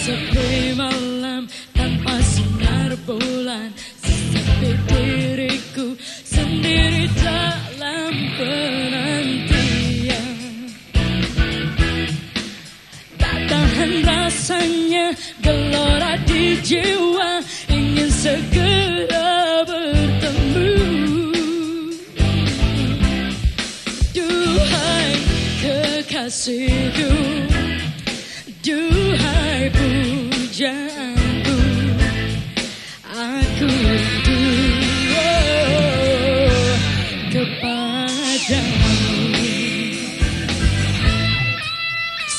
Sepi malam tanpa sinar bulan Sepi diriku sendiri dalam penantian. Tak tahan rasanya gelora di jiwa Ingin segera bertemu. Duhai kekasihku Aku rindu kepadamu.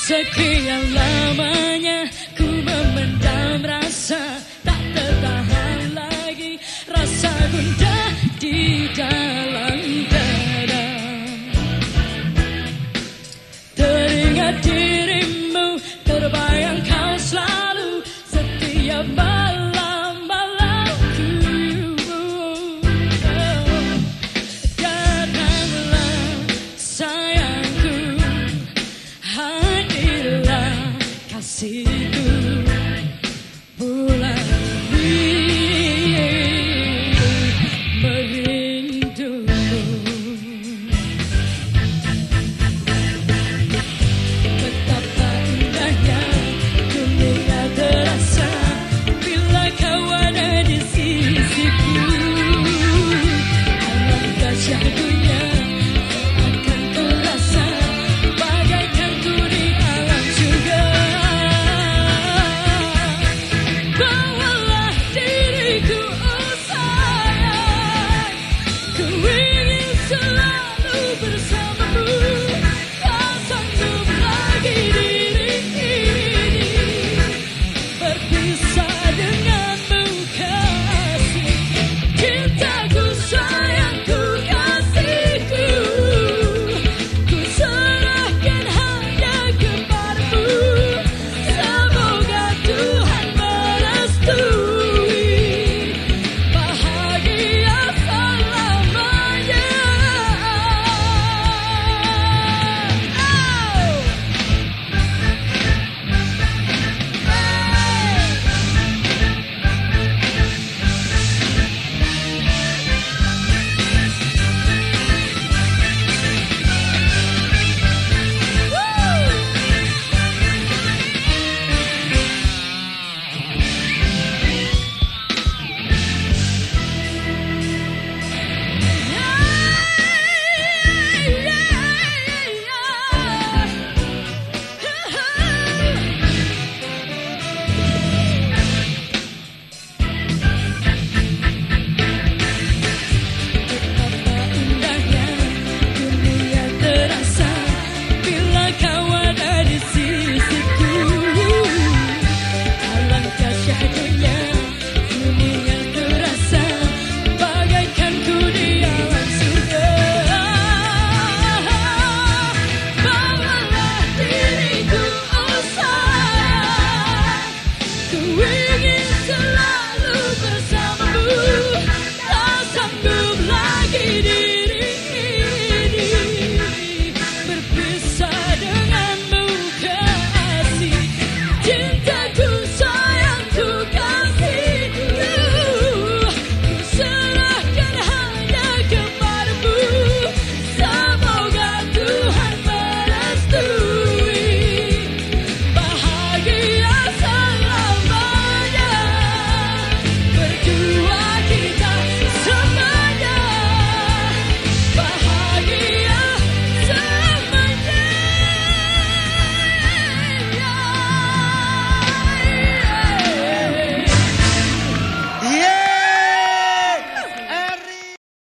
Sekian lamanya ku memendam rasa Tak tertahan lagi. Rasa gundah